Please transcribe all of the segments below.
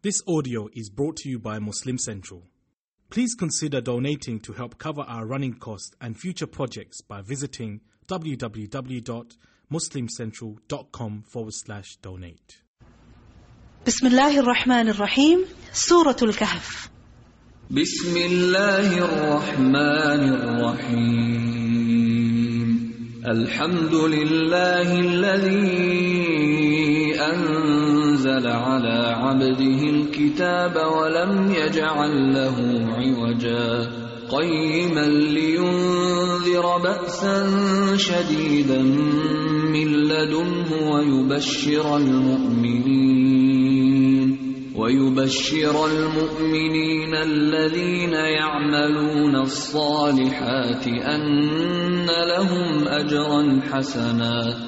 This audio is brought to you by Muslim Central. Please consider donating to help cover our running costs and future projects by visiting www.muslimcentral.com forward slash donate. Bismillahir Rahmanir Rahim, Al-Kahf. Bismillahir Rahmanir Rahim. Alhamdulillahi alladhi anzala أنزل على عبده الكتاب ولم يجعل له عوجا قيما لينذر بأسا شديدا من لدنه ويبشر المؤمنين ويبشر المؤمنين الذين يعملون الصالحات أن لهم أجرا حسنا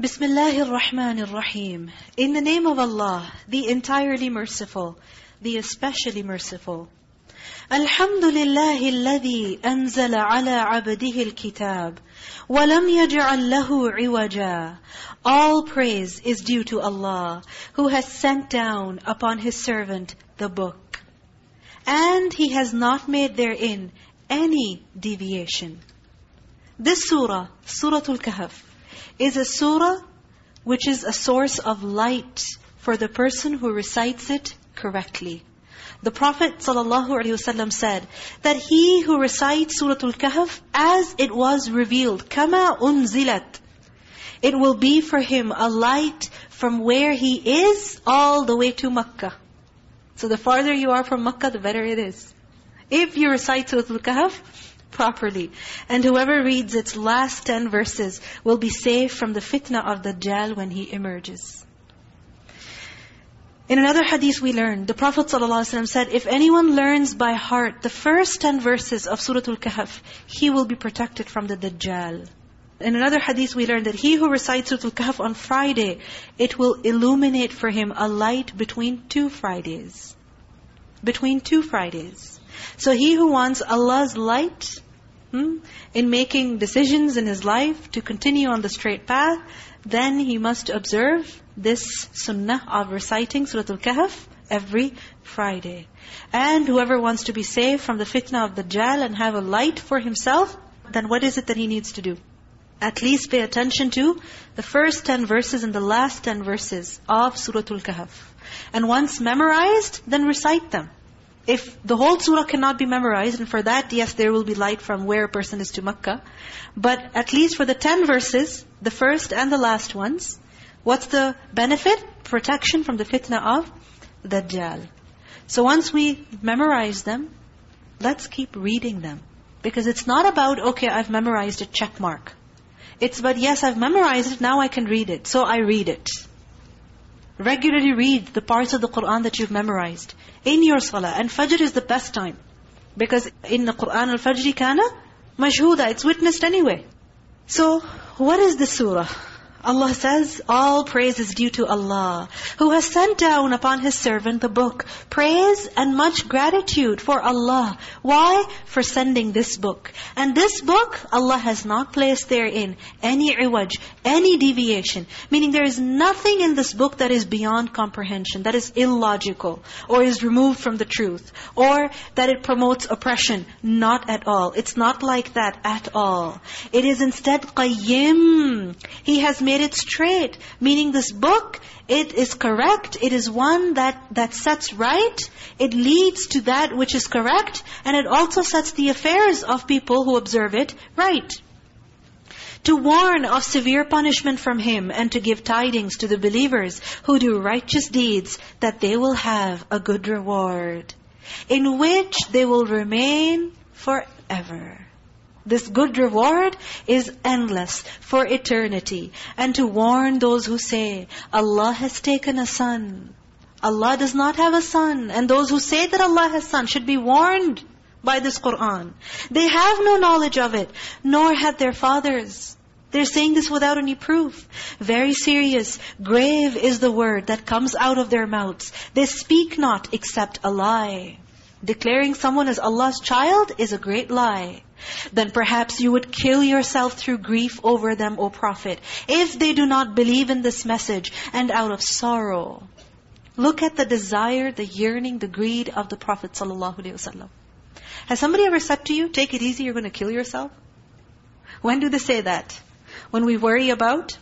Bismillah ar-Rahman Rahim. In the name of Allah, the entirely merciful, the especially merciful. Alhamdulillah alladhi anzala ala abdihi al-kitab wa lam yaj'al lahu 'iwaja. All praise is due to Allah who has sent down upon his servant the book and he has not made therein any deviation. This surah, Suratul Kahf is a surah which is a source of light for the person who recites it correctly. The Prophet ﷺ said that he who recites Surah Al-Kahf as it was revealed, kama unzilat, it will be for him a light from where he is all the way to Makkah. So the farther you are from Makkah, the better it is. If you recite Surah Al-Kahf, properly. And whoever reads its last 10 verses will be saved from the fitna of Dajjal when he emerges. In another hadith we learned, the Prophet ﷺ said, if anyone learns by heart the first 10 verses of Surah Al-Kahf, he will be protected from the Dajjal. In another hadith we learned that he who recites Surah Al-Kahf on Friday, it will illuminate for him a light between two Fridays. Between two Fridays. So he who wants Allah's light hmm, in making decisions in his life to continue on the straight path, then he must observe this sunnah of reciting Surah Al-Kahf every Friday. And whoever wants to be saved from the fitna of the Dajjal and have a light for himself, then what is it that he needs to do? At least pay attention to the first 10 verses and the last 10 verses of Surah Al-Kahf. And once memorized, then recite them. If the whole surah cannot be memorized, and for that, yes, there will be light from where a person is to Makkah. But at least for the 10 verses, the first and the last ones, what's the benefit? Protection from the fitna of Dajjal. So once we memorize them, let's keep reading them. Because it's not about, okay, I've memorized a check mark. It's about, yes, I've memorized it, now I can read it. So I read it. Regularly read the parts of the Qur'an that you've memorized in your salah. And Fajr is the best time. Because in the Qur'an, al-Fajr kana mashhuda. It's witnessed anyway. So, what is this surah? Allah says, all praise is due to Allah, who has sent down upon His servant the book. Praise and much gratitude for Allah. Why? For sending this book. And this book, Allah has not placed therein any iwaj, any deviation. Meaning there is nothing in this book that is beyond comprehension, that is illogical, or is removed from the truth, or that it promotes oppression. Not at all. It's not like that at all. It is instead qayyim. He has made it straight. Meaning this book, it is correct. It is one that, that sets right. It leads to that which is correct. And it also sets the affairs of people who observe it right. To warn of severe punishment from Him and to give tidings to the believers who do righteous deeds that they will have a good reward in which they will remain forever. This good reward is endless for eternity. And to warn those who say, Allah has taken a son. Allah does not have a son. And those who say that Allah has son should be warned by this Qur'an. They have no knowledge of it, nor had their fathers. They're saying this without any proof. Very serious. Grave is the word that comes out of their mouths. They speak not except a lie. Declaring someone as Allah's child is a great lie. Then perhaps you would kill yourself through grief over them, O Prophet, if they do not believe in this message and out of sorrow. Look at the desire, the yearning, the greed of the Prophet ﷺ. Has somebody ever said to you, take it easy, you're going to kill yourself? When do they say that? When we worry about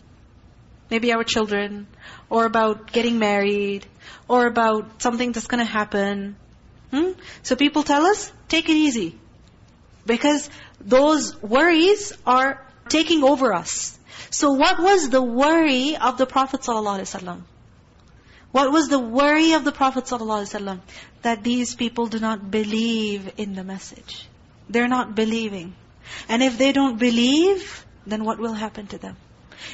maybe our children, or about getting married, or about something that's going to happen. Hmm? So people tell us, take it easy. Because those worries are taking over us. So what was the worry of the Prophet ﷺ? What was the worry of the Prophet ﷺ? That these people do not believe in the message. They're not believing. And if they don't believe, then what will happen to them?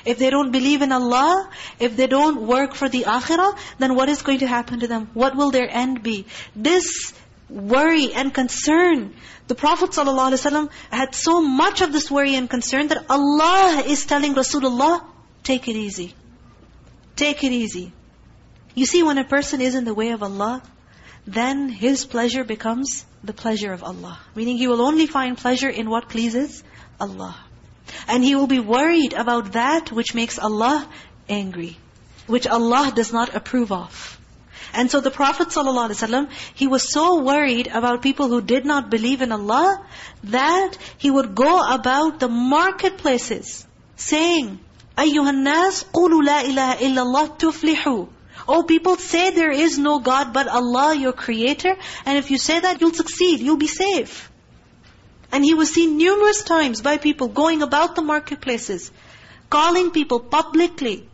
If they don't believe in Allah, if they don't work for the akhirah, then what is going to happen to them? What will their end be? This worry and concern. The Prophet ﷺ had so much of this worry and concern that Allah is telling Rasulullah, take it easy. Take it easy. You see, when a person is in the way of Allah, then his pleasure becomes the pleasure of Allah. Meaning he will only find pleasure in what pleases Allah. And he will be worried about that which makes Allah angry, which Allah does not approve of. And so the Prophet ﷺ, he was so worried about people who did not believe in Allah, that he would go about the marketplaces, saying, أَيُّهَا النَّاسِ قُولُوا لَا إِلَهَ إِلَّا اللَّهِ تُفْلِحُوا Oh, people say there is no God but Allah, your creator. And if you say that, you'll succeed. You'll be safe. And he was seen numerous times by people going about the marketplaces, calling people publicly.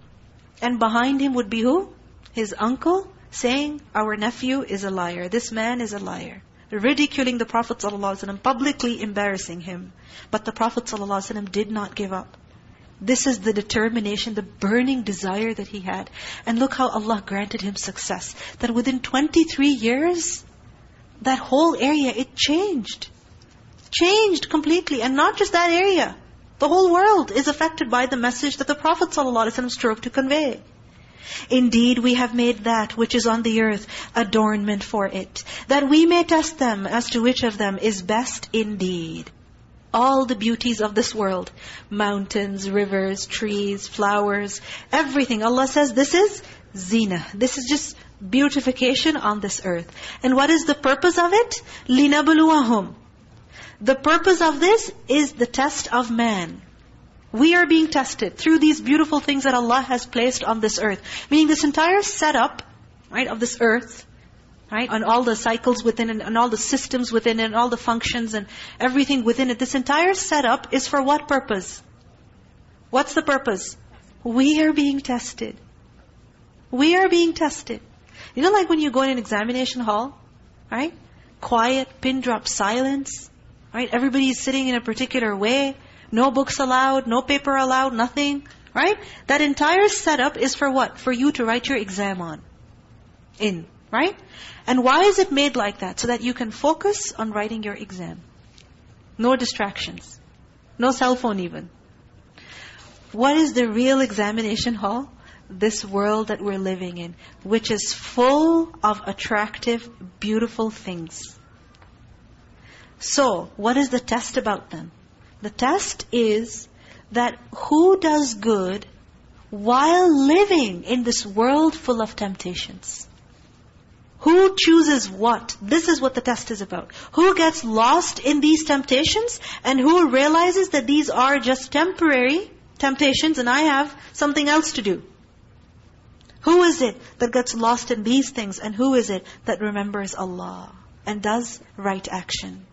And behind him would be who? His uncle, saying, our nephew is a liar. This man is a liar. Ridiculing the Prophet ﷺ, publicly embarrassing him. But the Prophet ﷺ did not give up. This is the determination, the burning desire that he had. And look how Allah granted him success. That within 23 years, that whole area, it changed. Changed completely. And not just that area. The whole world is affected by the message that the Prophet ﷺ strove to convey. Indeed, we have made that which is on the earth adornment for it, that we may test them as to which of them is best indeed all the beauties of this world. Mountains, rivers, trees, flowers, everything. Allah says this is zina. This is just beautification on this earth. And what is the purpose of it? لِنَبْلُوَهُمْ the purpose of this is the test of man. We are being tested through these beautiful things that Allah has placed on this earth. Meaning this entire setup right, of this earth right? And all the cycles within it, and all the systems within it, and all the functions and everything within it. This entire setup is for what purpose? What's the purpose? We are being tested. We are being tested. You know like when you go in an examination hall, right? Quiet, pin drop silence, right? Everybody is sitting in a particular way. No books allowed, no paper allowed, nothing, right? That entire setup is for what? For you to write your exam on. In, right? And why is it made like that? So that you can focus on writing your exam. No distractions. No cell phone even. What is the real examination hall? This world that we're living in, which is full of attractive, beautiful things. So, what is the test about them? The test is that who does good while living in this world full of temptations? Who chooses what? This is what the test is about. Who gets lost in these temptations and who realizes that these are just temporary temptations and I have something else to do. Who is it that gets lost in these things and who is it that remembers Allah and does right action?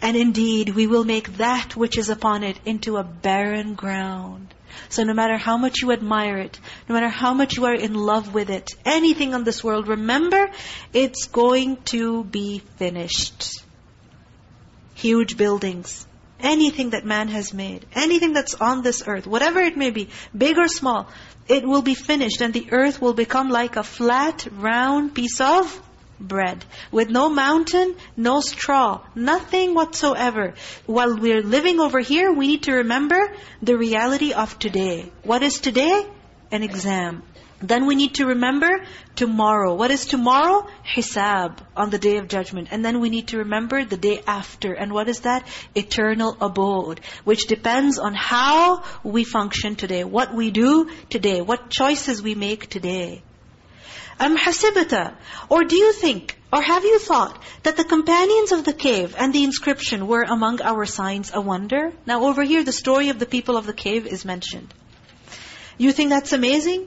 And indeed, we will make that which is upon it into a barren ground. So no matter how much you admire it, no matter how much you are in love with it, anything on this world, remember, it's going to be finished. Huge buildings, anything that man has made, anything that's on this earth, whatever it may be, big or small, it will be finished and the earth will become like a flat, round piece of bread. With no mountain, no straw, nothing whatsoever. While we're living over here, we need to remember the reality of today. What is today? An exam. Then we need to remember tomorrow. What is tomorrow? Hisab, on the day of judgment. And then we need to remember the day after. And what is that? Eternal abode. Which depends on how we function today. What we do today. What choices we make today. Am hasibata? Or do you think, or have you thought, that the companions of the cave and the inscription were among our signs a wonder? Now over here, the story of the people of the cave is mentioned. You think that's amazing?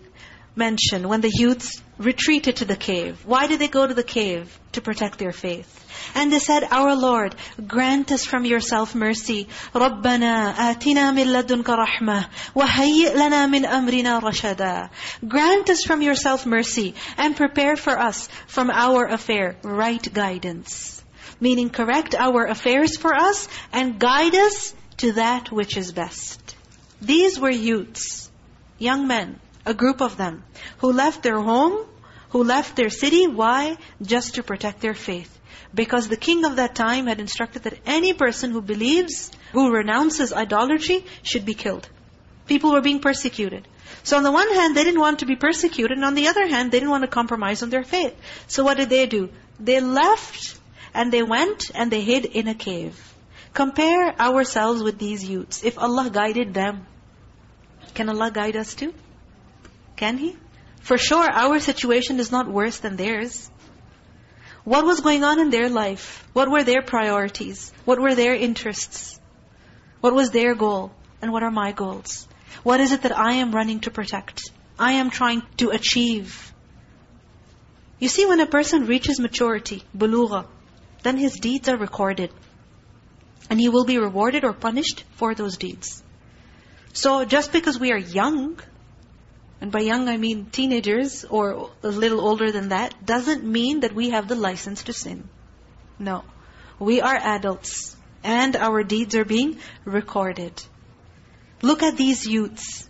mention when the youths retreated to the cave. Why did they go to the cave? To protect their faith. And they said, Our Lord, grant us from yourself mercy. رَبَّنَا آتِنَا مِن لَدُنْكَ رَحْمَةً وَهَيِّئْ لَنَا مِنْ أَمْرِنَا رَشَدًا Grant us from yourself mercy and prepare for us from our affair right guidance. Meaning correct our affairs for us and guide us to that which is best. These were youths, young men, a group of them, who left their home, who left their city. Why? Just to protect their faith. Because the king of that time had instructed that any person who believes, who renounces idolatry, should be killed. People were being persecuted. So on the one hand, they didn't want to be persecuted, and on the other hand, they didn't want to compromise on their faith. So what did they do? They left, and they went, and they hid in a cave. Compare ourselves with these youths. If Allah guided them, can Allah guide us too? Can He? For sure, our situation is not worse than theirs. What was going on in their life? What were their priorities? What were their interests? What was their goal? And what are my goals? What is it that I am running to protect? I am trying to achieve. You see, when a person reaches maturity, bulugha, then his deeds are recorded. And he will be rewarded or punished for those deeds. So just because we are young, and by young I mean teenagers or a little older than that, doesn't mean that we have the license to sin. No. We are adults and our deeds are being recorded. Look at these youths.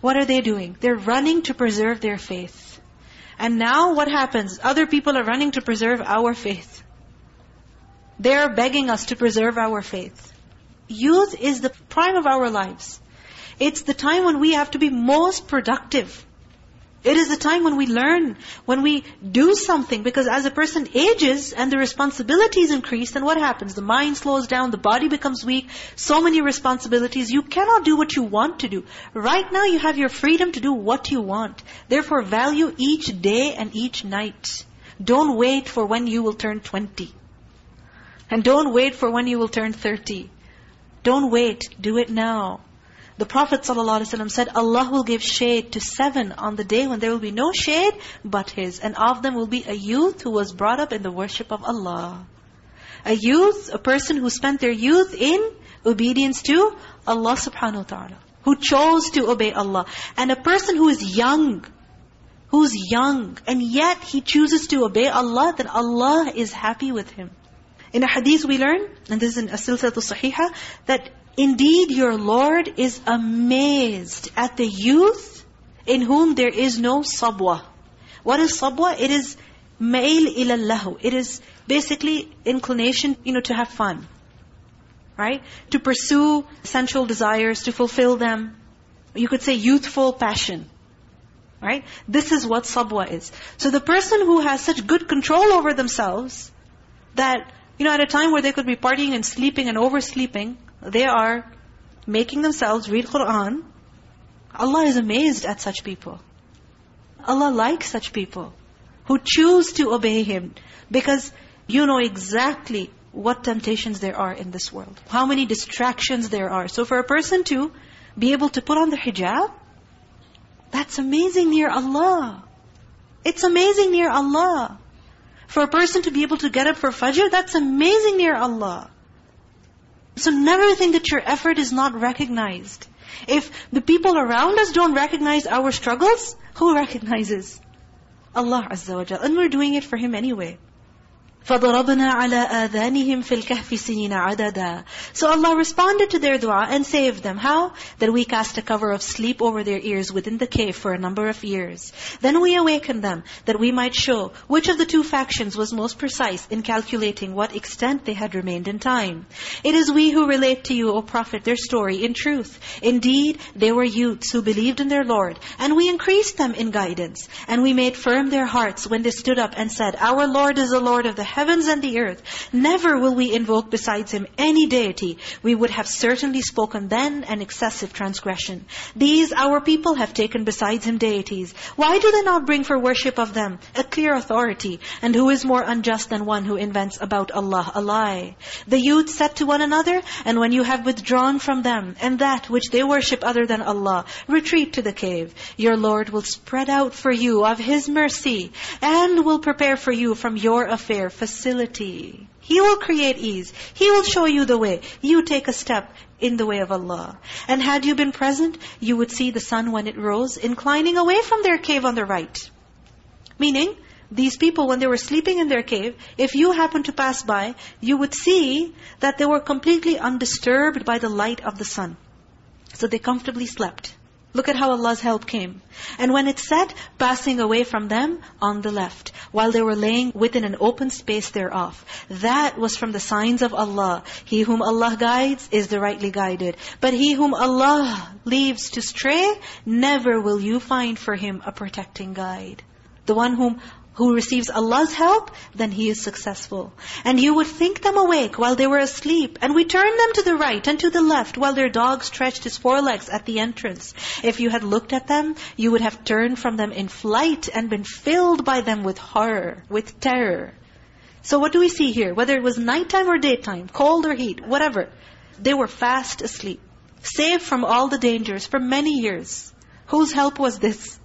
What are they doing? They're running to preserve their faith. And now what happens? Other people are running to preserve our faith. They're begging us to preserve our faith. Youth is the prime of our lives. It's the time when we have to be most productive. It is the time when we learn, when we do something. Because as a person ages and the responsibilities increase, then what happens? The mind slows down, the body becomes weak, so many responsibilities. You cannot do what you want to do. Right now you have your freedom to do what you want. Therefore value each day and each night. Don't wait for when you will turn 20. And don't wait for when you will turn 30. Don't wait. Do it now. The Prophet ﷺ said, Allah will give shade to seven on the day when there will be no shade but His. And of them will be a youth who was brought up in the worship of Allah. A youth, a person who spent their youth in obedience to Allah subhanahu wa ta'ala. Who chose to obey Allah. And a person who is young, who's young, and yet he chooses to obey Allah, then Allah is happy with him. In a hadith we learn, and this is in As-Silsilatu Sahiha, that Indeed, your Lord is amazed at the youth in whom there is no sabwa. What is sabwa? It is mail ilallahu. It is basically inclination, you know, to have fun. Right? To pursue sensual desires, to fulfill them. You could say youthful passion. Right? This is what sabwa is. So the person who has such good control over themselves, that, you know, at a time where they could be partying and sleeping and oversleeping, they are making themselves read Qur'an. Allah is amazed at such people. Allah likes such people who choose to obey Him because you know exactly what temptations there are in this world. How many distractions there are. So for a person to be able to put on the hijab, that's amazing near Allah. It's amazing near Allah. For a person to be able to get up for Fajr, that's amazing near Allah. So never think that your effort is not recognized. If the people around us don't recognize our struggles, who recognizes? Allah Azza wa Jal. And we're doing it for Him anyway. فَضَرَبْنَا عَلَىٰ آذَانِهِمْ فِي الْكَهْفِ سِنِينَ عَدَدًا So Allah responded to their dua and saved them. How? That we cast a cover of sleep over their ears within the cave for a number of years. Then we awakened them, that we might show which of the two factions was most precise in calculating what extent they had remained in time. It is we who relate to you, O Prophet, their story in truth. Indeed, they were youths who believed in their Lord, and we increased them in guidance. And we made firm their hearts when they stood up and said, Our Lord is the Lord of the heavens and the earth. Never will we invoke besides Him any deity. We would have certainly spoken then an excessive transgression. These our people have taken besides Him deities. Why do they not bring for worship of them a clear authority? And who is more unjust than one who invents about Allah a lie? The youth said to one another, and when you have withdrawn from them, and that which they worship other than Allah, retreat to the cave. Your Lord will spread out for you of His mercy, and will prepare for you from your affair facility he will create ease. He will show you the way. You take a step in the way of Allah. And had you been present, you would see the sun when it rose, inclining away from their cave on the right. Meaning, these people, when they were sleeping in their cave, if you happened to pass by, you would see that they were completely undisturbed by the light of the sun. So they comfortably slept. Look at how Allah's help came. And when it said, passing away from them on the left, while they were laying within an open space thereof. That was from the signs of Allah. He whom Allah guides is the rightly guided. But he whom Allah leaves to stray, never will you find for him a protecting guide. The one whom who receives Allah's help, then he is successful. And you would think them awake while they were asleep. And we turned them to the right and to the left while their dog stretched his forelegs at the entrance. If you had looked at them, you would have turned from them in flight and been filled by them with horror, with terror. So what do we see here? Whether it was nighttime or daytime, cold or heat, whatever. They were fast asleep. Safe from all the dangers for many years. Whose help was this?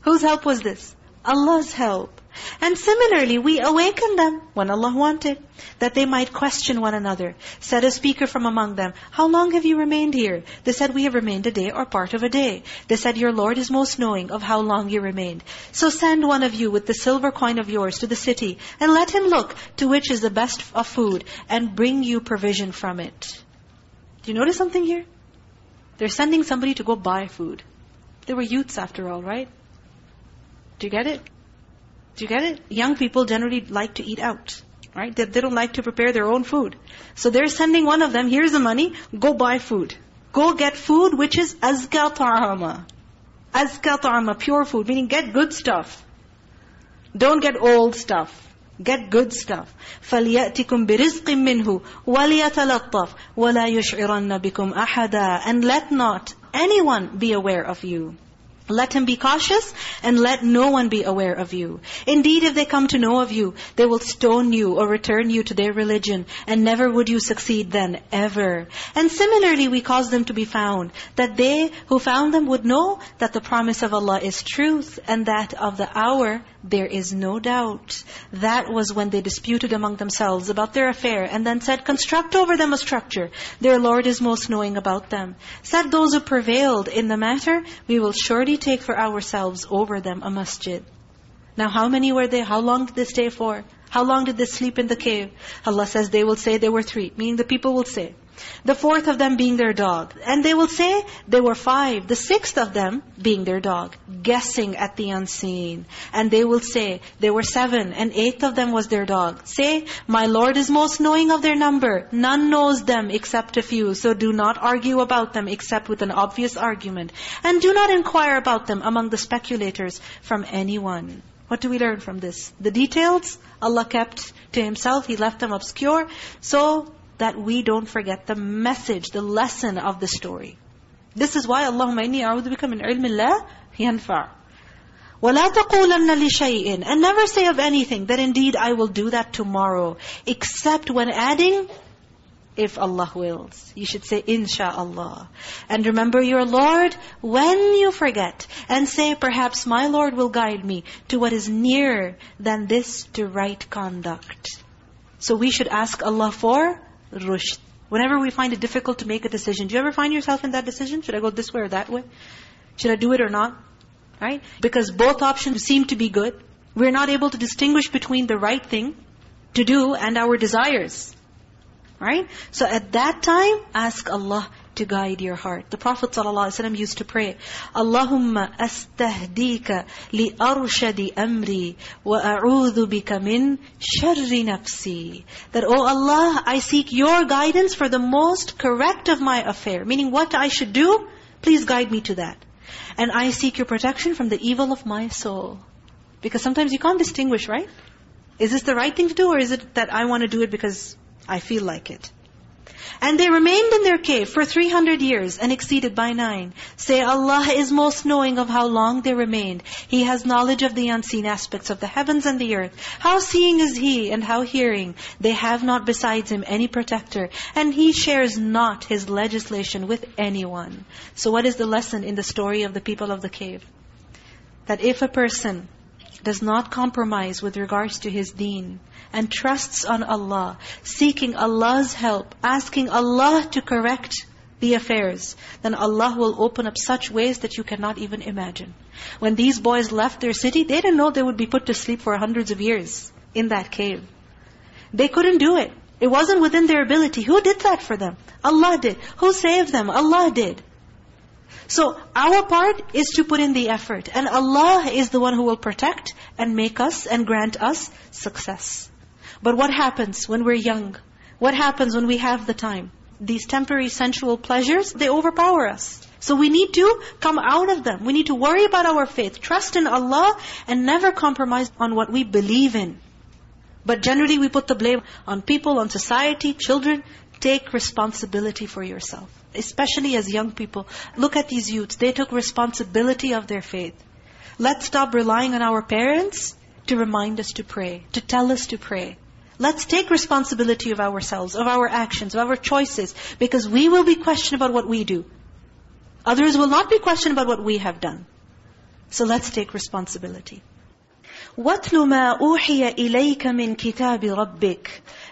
Whose help was this? Allah's help. And similarly, we awaken them when Allah wanted, that they might question one another. Said a speaker from among them, How long have you remained here? They said, We have remained a day or part of a day. They said, Your Lord is most knowing of how long you remained. So send one of you with the silver coin of yours to the city, and let him look to which is the best of food, and bring you provision from it. Do you notice something here? They're sending somebody to go buy food. They were youths after all, right? Do you get it? Do you get it? Young people generally like to eat out. Right? They, they don't like to prepare their own food. So they're sending one of them, here's the money, go buy food. Go get food which is azka ta'ama. Azka ta'ama, pure food, meaning get good stuff. Don't get old stuff. Get good stuff. فَلْيَأْتِكُمْ بِرِزْقٍ مِّنْهُ وَلْيَتَلَطَّفْ وَلَا يُشْعِرَنَّ بِكُمْ أَحَدًا And let not anyone be aware of you. Let him be cautious and let no one be aware of you. Indeed, if they come to know of you, they will stone you or return you to their religion and never would you succeed then, ever. And similarly, we cause them to be found, that they who found them would know that the promise of Allah is truth and that of the hour there is no doubt. That was when they disputed among themselves about their affair and then said, construct over them a structure. Their Lord is most knowing about them. Said those who prevailed in the matter, we will surely take for ourselves over them a masjid. Now how many were they? How long did they stay for? How long did they sleep in the cave? Allah says they will say they were three. Meaning the people will say. The fourth of them being their dog. And they will say they were five. The sixth of them being their dog. Guessing at the unseen. And they will say they were seven. And eighth of them was their dog. Say, my Lord is most knowing of their number. None knows them except a few. So do not argue about them except with an obvious argument. And do not inquire about them among the speculators from anyone. What do we learn from this? The details Allah kept to Himself. He left them obscure. So that we don't forget the message, the lesson of the story. This is why Allahumma inni a'udhu bika min ilmi la yanfa' وَلَا تَقُولَنَّ لِشَيْءٍ And never say of anything that indeed I will do that tomorrow, except when adding, if Allah wills. You should say, insha'Allah. And remember your Lord when you forget. And say, perhaps my Lord will guide me to what is nearer than this to right conduct. So we should ask Allah for rushd. Whenever we find it difficult to make a decision, do you ever find yourself in that decision? Should I go this way or that way? Should I do it or not? Right? Because both options seem to be good. We're not able to distinguish between the right thing. to do and our desires. Right? So at that time, ask Allah to guide your heart. The Prophet ﷺ used to pray, Allahumma astahdika li arshadi amri wa a'udhu bika min sharri nafsi. That, oh Allah, I seek your guidance for the most correct of my affair. Meaning what I should do, please guide me to that. And I seek your protection from the evil of my soul. Because sometimes you can't distinguish, right? Is this the right thing to do or is it that I want to do it because I feel like it? And they remained in their cave for 300 years and exceeded by nine. Say, Allah is most knowing of how long they remained. He has knowledge of the unseen aspects of the heavens and the earth. How seeing is He and how hearing. They have not besides Him any protector. And He shares not His legislation with anyone. So what is the lesson in the story of the people of the cave? That if a person does not compromise with regards to his deen, and trusts on Allah, seeking Allah's help, asking Allah to correct the affairs, then Allah will open up such ways that you cannot even imagine. When these boys left their city, they didn't know they would be put to sleep for hundreds of years in that cave. They couldn't do it. It wasn't within their ability. Who did that for them? Allah did. Who saved them? Allah did. So our part is to put in the effort. And Allah is the one who will protect and make us and grant us success. But what happens when we're young? What happens when we have the time? These temporary sensual pleasures, they overpower us. So we need to come out of them. We need to worry about our faith, trust in Allah, and never compromise on what we believe in. But generally we put the blame on people, on society, children. Take responsibility for yourself. Especially as young people. Look at these youths. They took responsibility of their faith. Let's stop relying on our parents to remind us to pray, to tell us to pray. Let's take responsibility of ourselves, of our actions, of our choices, because we will be questioned about what we do. Others will not be questioned about what we have done. So let's take responsibility. وَاتْلُ مَا أُوحِيَ إِلَيْكَ مِنْ كِتَابِ رَبِّكَ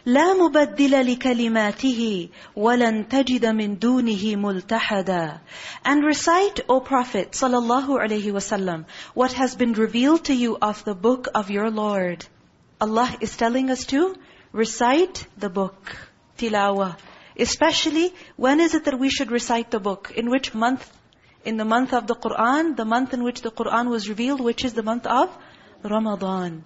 لَا مُبَدِّلَ لِكَلِمَاتِهِ وَلَنْ تَجِدَ مِنْ دُونِهِ مُلْتَحَدًا And recite, O Prophet sallallahu alaihi wasallam, what has been revealed to you of the book of your Lord. Allah is telling us to recite the book, tilawah. Especially, when is it that we should recite the book? In which month? In the month of the Qur'an, the month in which the Qur'an was revealed, which is the month of Ramadan.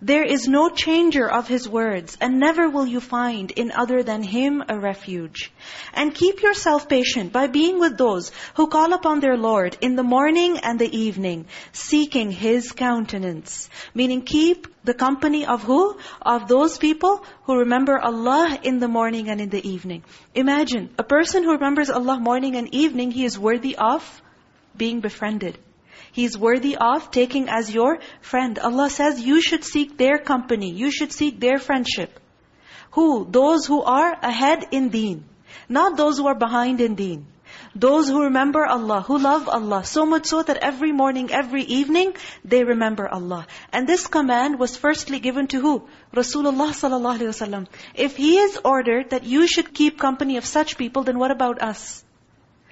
There is no changer of His words, and never will you find in other than Him a refuge. And keep yourself patient by being with those who call upon their Lord in the morning and the evening, seeking His countenance. Meaning keep the company of who? Of those people who remember Allah in the morning and in the evening. Imagine, a person who remembers Allah morning and evening, he is worthy of being befriended. He's worthy of taking as your friend. Allah says you should seek their company. You should seek their friendship. Who? Those who are ahead in deen. Not those who are behind in deen. Those who remember Allah, who love Allah, so much so that every morning, every evening, they remember Allah. And this command was firstly given to who? Rasulullah sallallahu alaihi wasallam. If He is ordered that you should keep company of such people, then what about us?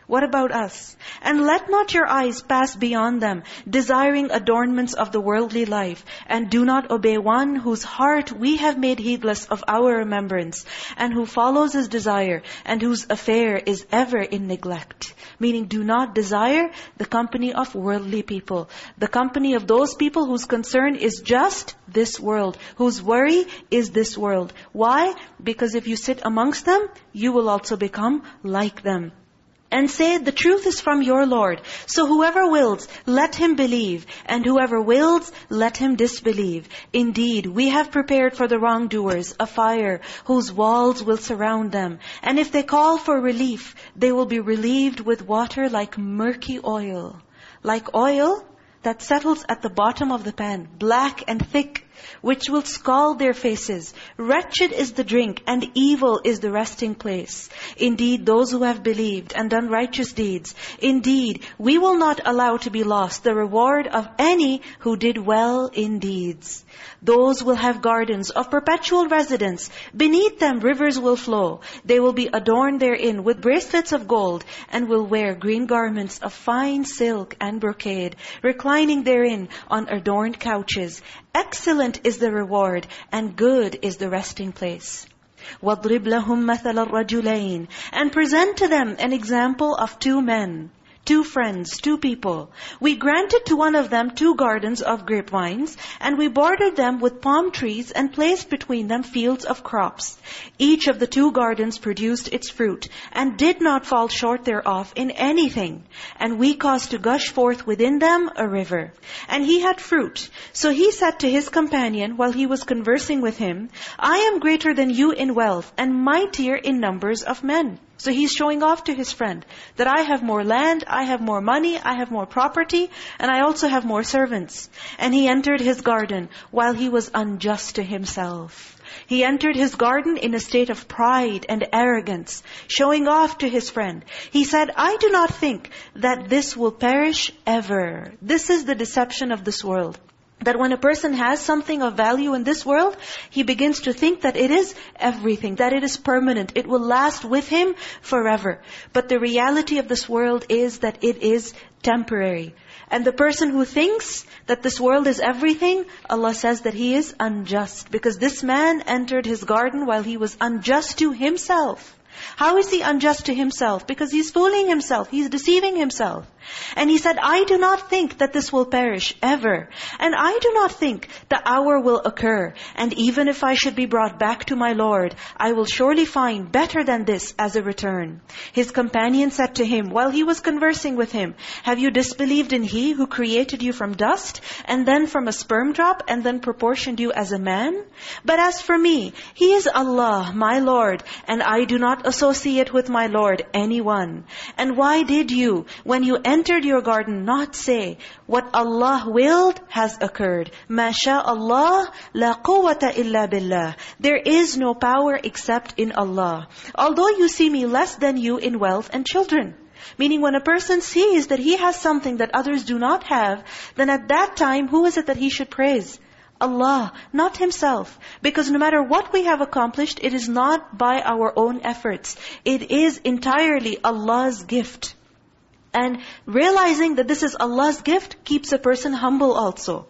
What about us? And let not your eyes pass beyond them, desiring adornments of the worldly life, and do not obey one whose heart we have made heedless of our remembrance, and who follows his desire, and whose affair is ever in neglect. Meaning, do not desire the company of worldly people. The company of those people whose concern is just this world, whose worry is this world. Why? Because if you sit amongst them, you will also become like them and say, the truth is from your Lord. So whoever wills, let him believe. And whoever wills, let him disbelieve. Indeed, we have prepared for the wrongdoers a fire whose walls will surround them. And if they call for relief, they will be relieved with water like murky oil. Like oil that settles at the bottom of the pan, black and thick which will scald their faces. Wretched is the drink, and evil is the resting place. Indeed, those who have believed and done righteous deeds, indeed, we will not allow to be lost the reward of any who did well in deeds. Those will have gardens of perpetual residence. Beneath them rivers will flow. They will be adorned therein with bracelets of gold and will wear green garments of fine silk and brocade, reclining therein on adorned couches. Excellent is the reward, and good is the resting place. وَاضْرِبْ لَهُمْ مَثَلَ الرَّجُلَيْنِ And present to them an example of two men two friends, two people. We granted to one of them two gardens of grapevines, and we bordered them with palm trees and placed between them fields of crops. Each of the two gardens produced its fruit, and did not fall short thereof in anything. And we caused to gush forth within them a river. And he had fruit. So he said to his companion, while he was conversing with him, I am greater than you in wealth, and mightier in numbers of men. So he's showing off to his friend that I have more land, I have more money, I have more property, and I also have more servants. And he entered his garden while he was unjust to himself. He entered his garden in a state of pride and arrogance, showing off to his friend. He said, I do not think that this will perish ever. This is the deception of this world. That when a person has something of value in this world, he begins to think that it is everything, that it is permanent, it will last with him forever. But the reality of this world is that it is temporary. And the person who thinks that this world is everything, Allah says that he is unjust. Because this man entered his garden while he was unjust to himself. How is he unjust to himself? Because he's fooling himself. He's deceiving himself. And he said, I do not think that this will perish ever. And I do not think the hour will occur. And even if I should be brought back to my Lord, I will surely find better than this as a return. His companion said to him, while he was conversing with him, Have you disbelieved in He who created you from dust, and then from a sperm drop, and then proportioned you as a man? But as for me, He is Allah, my Lord, and I do not associate with my Lord anyone. And why did you, when you entered entered your garden, not say, what Allah willed has occurred. مَا شَاءَ اللَّهِ لَا قُوَّةَ إِلَّا بِاللَّهِ There is no power except in Allah. Although you see me less than you in wealth and children. Meaning when a person sees that he has something that others do not have, then at that time, who is it that he should praise? Allah, not himself. Because no matter what we have accomplished, it is not by our own efforts. It is entirely Allah's gift. And realizing that this is Allah's gift keeps a person humble also.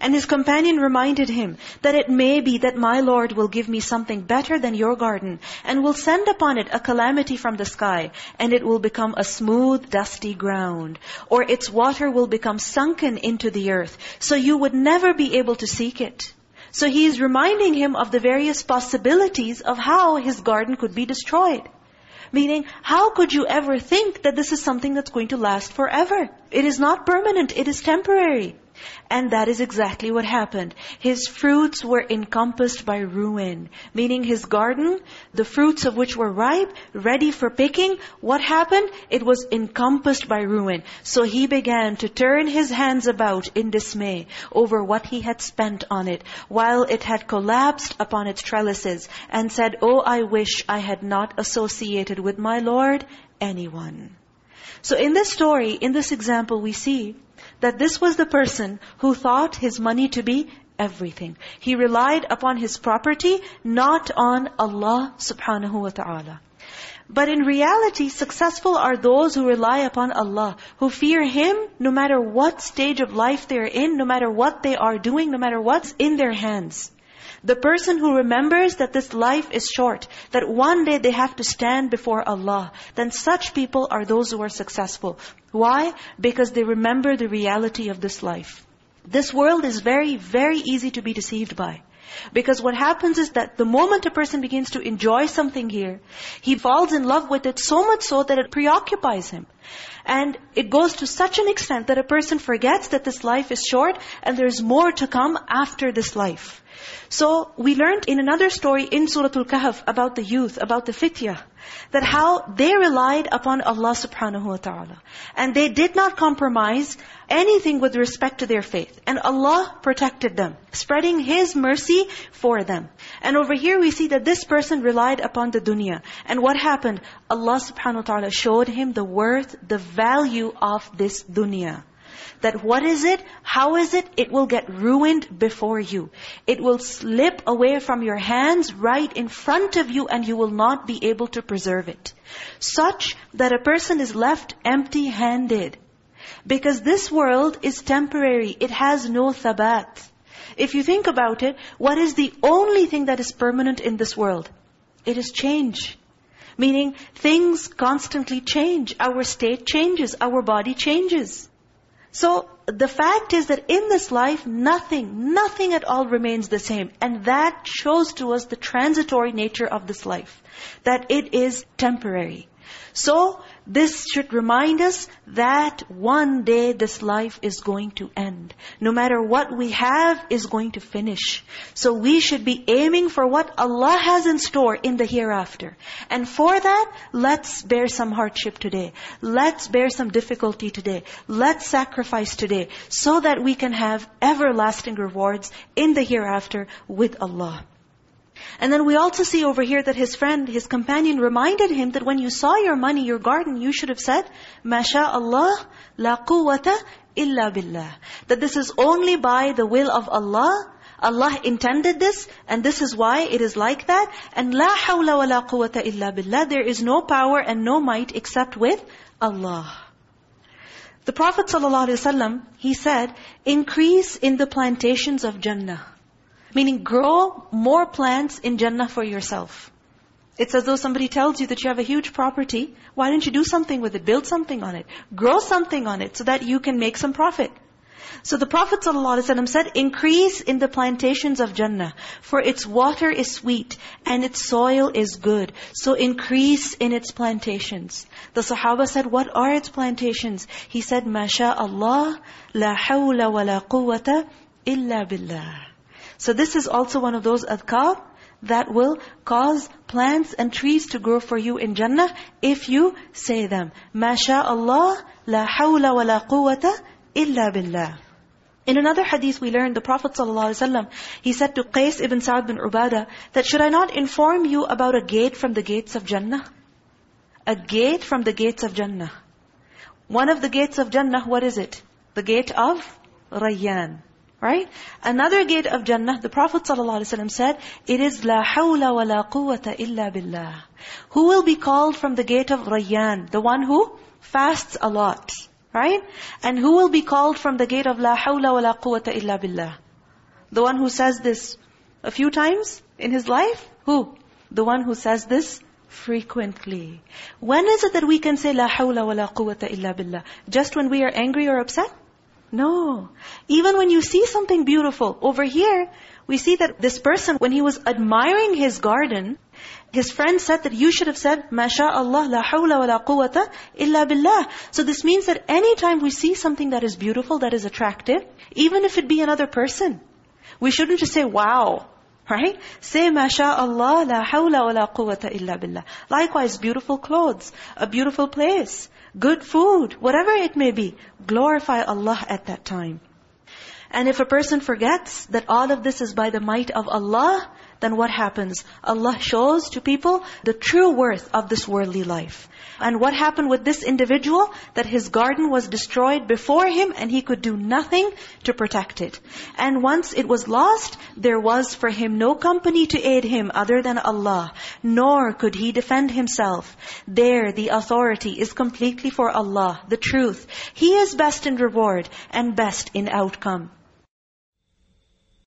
And his companion reminded him that it may be that my Lord will give me something better than your garden and will send upon it a calamity from the sky and it will become a smooth, dusty ground. Or its water will become sunken into the earth so you would never be able to seek it. So he is reminding him of the various possibilities of how his garden could be destroyed. Meaning, how could you ever think that this is something that's going to last forever? It is not permanent, it is temporary. And that is exactly what happened. His fruits were encompassed by ruin. Meaning his garden, the fruits of which were ripe, ready for picking, what happened? It was encompassed by ruin. So he began to turn his hands about in dismay over what he had spent on it, while it had collapsed upon its trellises, and said, Oh, I wish I had not associated with my Lord anyone. So in this story, in this example, we see that this was the person who thought his money to be everything. He relied upon his property, not on Allah subhanahu wa ta'ala. But in reality, successful are those who rely upon Allah, who fear Him no matter what stage of life they're in, no matter what they are doing, no matter what's in their hands. The person who remembers that this life is short, that one day they have to stand before Allah, then such people are those who are successful. Why? Because they remember the reality of this life. This world is very, very easy to be deceived by. Because what happens is that the moment a person begins to enjoy something here, he falls in love with it so much so that it preoccupies him. And it goes to such an extent that a person forgets that this life is short and there's more to come after this life. So we learned in another story in Surah Al-Kahf about the youth, about the fityah, that how they relied upon Allah subhanahu wa ta'ala. And they did not compromise anything with respect to their faith. And Allah protected them, spreading His mercy for them. And over here we see that this person relied upon the dunya. And what happened? Allah subhanahu wa ta'ala showed him the worth, the value of this dunya. That what is it? How is it? It will get ruined before you. It will slip away from your hands right in front of you and you will not be able to preserve it. Such that a person is left empty-handed. Because this world is temporary. It has no thabat. If you think about it, what is the only thing that is permanent in this world? It is change. Meaning, things constantly change. Our state changes. Our body changes. So, the fact is that in this life, nothing, nothing at all remains the same. And that shows to us the transitory nature of this life. That it is temporary. So, this should remind us that one day this life is going to end. No matter what we have is going to finish. So we should be aiming for what Allah has in store in the hereafter. And for that, let's bear some hardship today. Let's bear some difficulty today. Let's sacrifice today so that we can have everlasting rewards in the hereafter with Allah. And then we also see over here that his friend, his companion reminded him that when you saw your money, your garden, you should have said, Masha Allah, la quwwata illa billah. That this is only by the will of Allah. Allah intended this, and this is why it is like that. And la hawla wa la quwwata illa billah. There is no power and no might except with Allah. The Prophet ﷺ, he said, increase in the plantations of Jannah. Meaning grow more plants in Jannah for yourself. It's as though somebody tells you that you have a huge property. Why don't you do something with it? Build something on it. Grow something on it so that you can make some profit. So the Prophet ﷺ said, increase in the plantations of Jannah, for its water is sweet and its soil is good. So increase in its plantations. The Sahaba said, what are its plantations? He said, Masha Allah, la hawla wa la quwwata illa billah. So this is also one of those adhkar that will cause plants and trees to grow for you in Jannah if you say them. Masha Allah, la hawla wa la quwwata illa billah. In another hadith we learned, the Prophet ﷺ, he said to Qais ibn Sa'd bin Ubadah, that should I not inform you about a gate from the gates of Jannah? A gate from the gates of Jannah. One of the gates of Jannah, what is it? The gate of Rayyan. Right? Another gate of Jannah, the Prophet ﷺ said, it is la hawla wa la quwwata illa billah. Who will be called from the gate of Rayyan? The one who fasts a lot. Right? And who will be called from the gate of la hawla wa la quwwata illa billah? The one who says this a few times in his life? Who? The one who says this frequently. When is it that we can say la hawla wa la quwwata illa billah? Just when we are angry or upset? No. Even when you see something beautiful, over here, we see that this person, when he was admiring his garden, his friend said that you should have said, Masha Allah, la hawla wa la quwwata illa billah. So this means that anytime we see something that is beautiful, that is attractive, even if it be another person, we shouldn't just say, wow. Right? Say, Masha Allah, la hawla wa la quwwata illa billah. Likewise, beautiful clothes, a beautiful place, good food, whatever it may be. Glorify Allah at that time. And if a person forgets that all of this is by the might of Allah, then what happens? Allah shows to people the true worth of this worldly life. And what happened with this individual? That his garden was destroyed before him and he could do nothing to protect it. And once it was lost, there was for him no company to aid him other than Allah. Nor could he defend himself. There the authority is completely for Allah, the truth. He is best in reward and best in outcome.